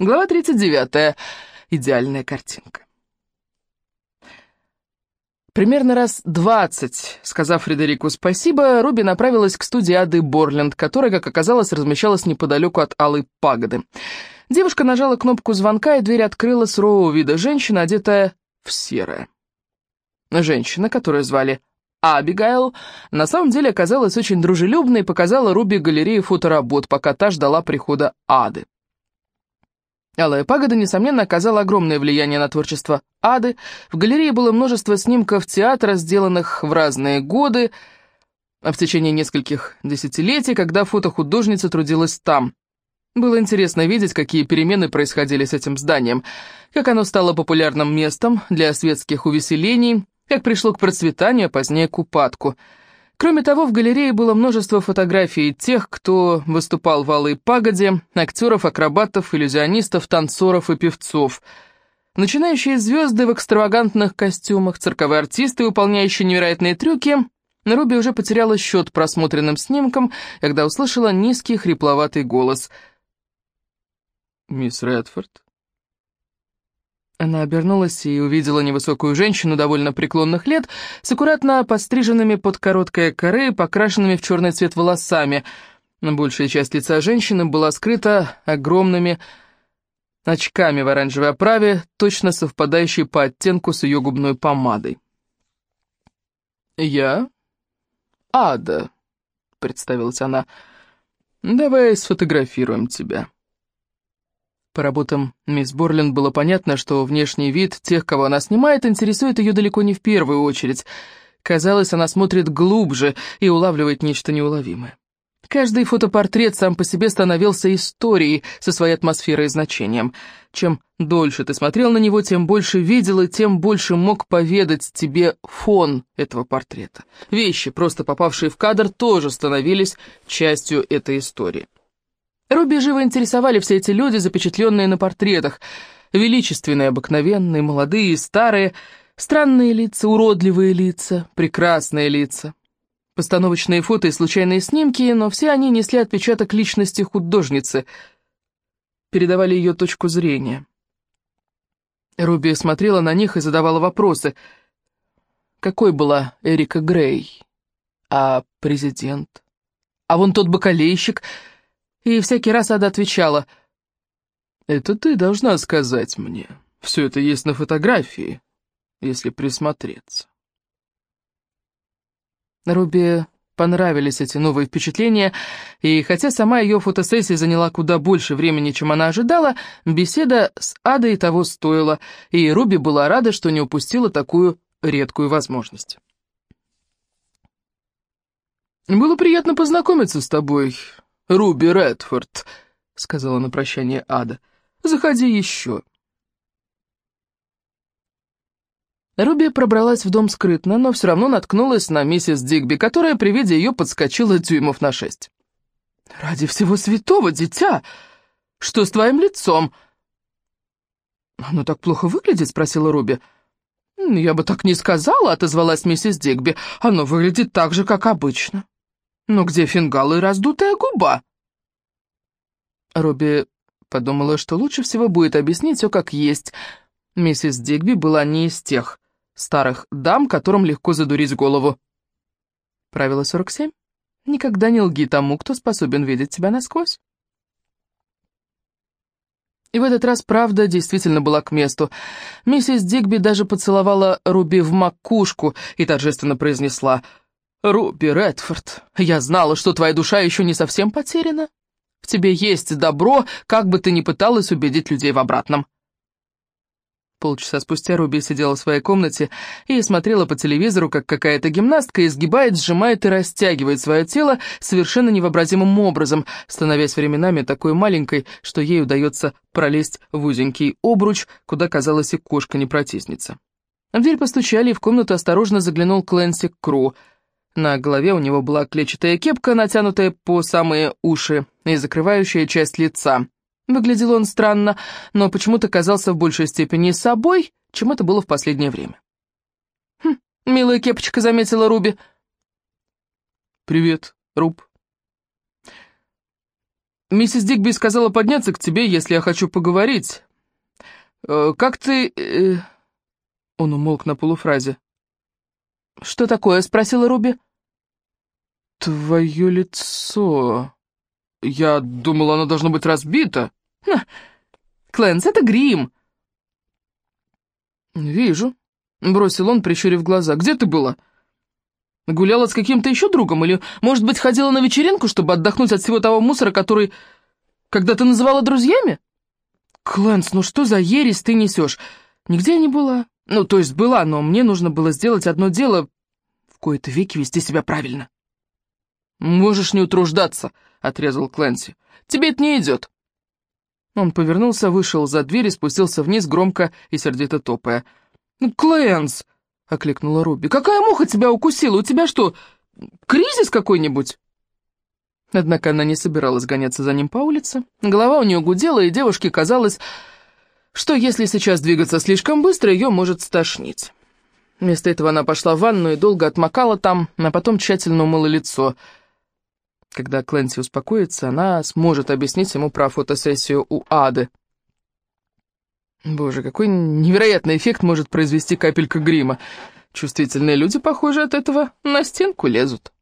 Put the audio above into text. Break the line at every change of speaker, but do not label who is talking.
Глава 39. Идеальная картинка. Примерно раз двадцать, сказав Фредерику спасибо, Руби направилась к студии Ады Борленд, которая, как оказалось, размещалась неподалеку от Алой Пагоды. Девушка нажала кнопку звонка, и дверь открыла сурового вида женщина, одетая в серое. Женщина, которую звали Абигайл, на самом деле оказалась очень дружелюбной и показала Руби галерею фоторабот, пока та ждала прихода Ады. Алая пагода, несомненно, оказала огромное влияние на творчество Ады. В галерее было множество снимков театра, сделанных в разные годы, а в течение нескольких десятилетий, когда фотохудожница трудилась там. Было интересно видеть, какие перемены происходили с этим зданием, как оно стало популярным местом для светских увеселений, как пришло к процветанию, а позднее к упадку – Кроме того, в галерее было множество фотографий тех, кто выступал в Алой Пагоде, актеров, акробатов, иллюзионистов, танцоров и певцов. Начинающие звезды в экстравагантных костюмах, цирковые артисты, выполняющие невероятные трюки. Руби уже потеряла счет просмотренным снимкам, когда услышала низкий хрипловатый голос.
«Мисс Редфорд?»
Она обернулась и увидела невысокую женщину довольно преклонных лет с аккуратно постриженными под короткое коры покрашенными в черный цвет волосами. Большая часть лица женщины была скрыта огромными очками в оранжевой оправе, точно совпадающей по оттенку с ее губной помадой. «Я? Ада», — представилась она. «Давай сфотографируем тебя». По работам мисс Борлин было понятно, что внешний вид тех, кого она снимает, интересует ее далеко не в первую очередь. Казалось, она смотрит глубже и улавливает нечто неуловимое. Каждый фотопортрет сам по себе становился историей со своей атмосферой и значением. Чем дольше ты смотрел на него, тем больше видел и тем больше мог поведать тебе фон этого портрета. Вещи, просто попавшие в кадр, тоже становились частью этой истории. Руби живо интересовали все эти люди, запечатленные на портретах. Величественные, обыкновенные, молодые и старые, странные лица, уродливые лица, прекрасные лица. Постановочные фото и случайные снимки, но все они несли отпечаток личности художницы, передавали ее точку зрения. Руби смотрела на них и задавала вопросы. Какой была Эрика Грей? А президент? А вон тот бакалейщик и всякий раз Ада отвечала, «Это ты должна сказать мне. Все это есть на фотографии, если присмотреться». Руби понравились эти новые впечатления, и хотя сама ее фотосессия заняла куда больше времени, чем она ожидала, беседа с Адой того стоила, и Руби была рада, что не упустила такую редкую возможность. «Было приятно познакомиться с тобой», Руби Редфорд», — сказала на прощание Ада. «Заходи еще». Руби пробралась в дом скрытно, но все равно наткнулась на миссис Дигби, которая при виде ее подскочила дюймов на шесть. «Ради всего святого, дитя! Что с твоим лицом?» «Оно так плохо выглядит?» — спросила Руби. «Я бы так не сказала», — отозвалась миссис Дигби. «Оно выглядит так же, как обычно». «Но где фингал и раздутая губа?» Робби подумала, что лучше всего будет объяснить все как есть. Миссис Дигби была не из тех старых дам, которым легко задурить голову. Правило 47. Никогда не лги тому, кто способен видеть тебя насквозь. И в этот раз правда действительно была к месту. Миссис Дигби даже поцеловала Руби в макушку и торжественно произнесла — «Руби Редфорд, я знала, что твоя душа еще не совсем потеряна. В тебе есть добро, как бы ты ни пыталась убедить людей в обратном». Полчаса спустя Руби сидела в своей комнате и смотрела по телевизору, как какая-то гимнастка изгибает, сжимает и растягивает свое тело совершенно невообразимым образом, становясь временами такой маленькой, что ей удается пролезть в узенький обруч, куда, казалось, и кошка не протиснется. В дверь постучали, и в комнату осторожно заглянул Клэнси Кру — на голове у него была клетчатая кепка, натянутая по самые уши и закрывающая часть лица. Выглядел он странно, но почему-то казался в большей степени собой, чем это было в последнее время. «Хм, милая кепочка», — заметила Руби.
«Привет, Руб».
миссис Дигби сказала подняться к тебе, если я хочу поговорить. Э, как ты...» э, Он умолк на полуфразе. «Что такое?» — спросила Руби. «Твое лицо...» «Я думал, оно должно быть разбито». Ха. «Клэнс, это грим». «Вижу», — бросил он, прищурив глаза. «Где ты была?» Гуляла с каким-то еще другом? Или, может быть, ходила на вечеринку, чтобы отдохнуть от всего того мусора, который когда ты называла друзьями? Клэнс, ну что за ересь ты несешь? Нигде я не была. Ну, то есть была, но мне нужно было сделать одно дело, в кои-то веки вести себя правильно. «Можешь не утруждаться», — отрезал Клэнси. «Тебе это не идет». Он повернулся, вышел за дверь и спустился вниз, громко и сердито топая. «Ну, «Клэнс!» — окликнула Руби. «Какая муха тебя укусила? У тебя что, кризис какой-нибудь?» Однако она не собиралась гоняться за ним по улице. Голова у нее гудела, и девушке казалось, что если сейчас двигаться слишком быстро, ее может стошнить. Вместо этого она пошла в ванну и долго отмокала там, а потом тщательно умыла лицо. Когда Клэнси успокоится, она сможет объяснить ему про фотосессию у Ады. Боже, какой невероятный эффект может произвести капелька грима. Чувствительные люди, похоже, от этого на стенку лезут.